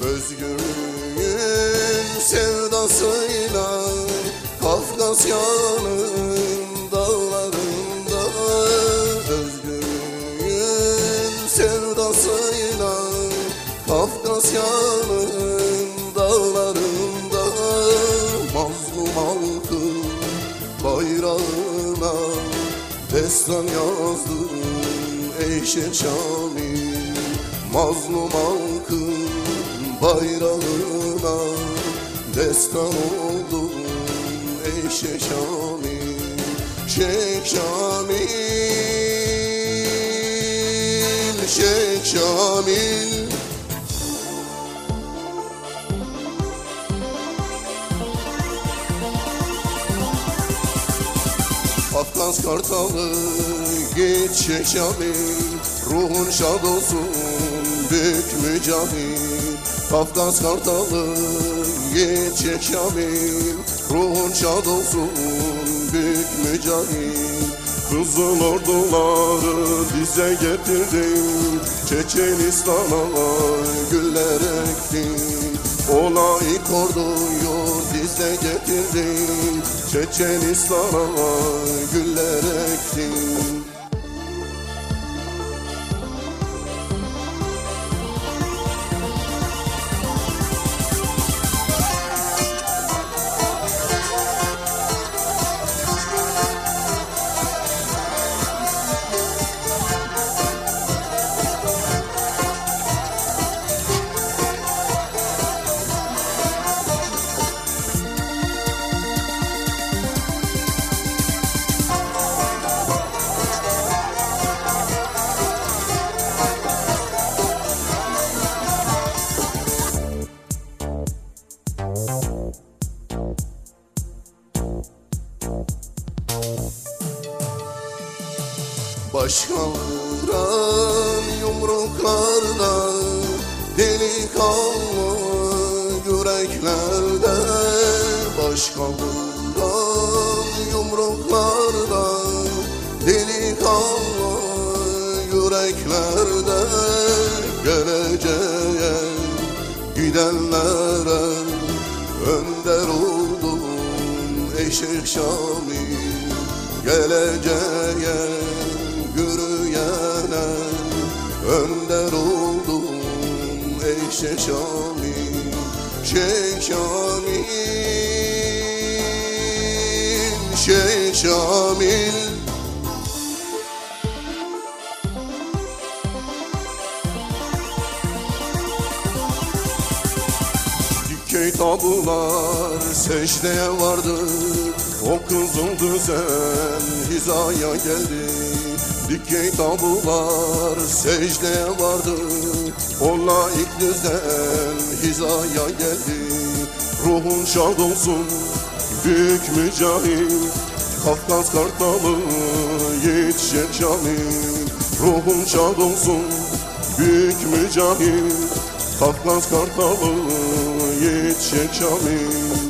Özgürlüğün sevdasıyla Kafkasya'nın dağlarında Özgürlüğün sevdasıyla Kafkasya'nın dağlarında Mazlum halkın bayrağına Destan yazdım ey Şer Şamil Mazlum halkın bayrağına Destan oldum ey Şer Şamil Şeyh Şamil Şeyh Şamil Kafkas kartalı git Şeyh Şamil Ruhun şad olsun büyük mücahit Kafkas kartalı Şeyh Şamil Ruhun şad olsun büyük mücahit. Kızıl orduları dize getirdin Çeçenistan'a güller ektin o layık orduyu dize getirdin Çeçenistan'a güller ektin Baş kaldıran yumruklarda Delikanlı yüreklerde. Baş kaldıran yumruklarda Delikanlı yüreklerde. Geleceğe gidenlere Önder oldum ey Şeyh Şamil. Geleceğe önder oldum ey Şeyh Şamil Şeyh Şamil Şeyh Şamil Dikey tabular secdeye vardı. O kızıl düzen hizaya geldi Dikey tabular secdeye vardı. O layık düzen hizaya geldi. Ruhun şad olsun büyük mücahit. Kafkas kartalı Şeyh Şamil Ruhun şad olsun büyük mücahit. Kafkas kartalı Şeyh Şamil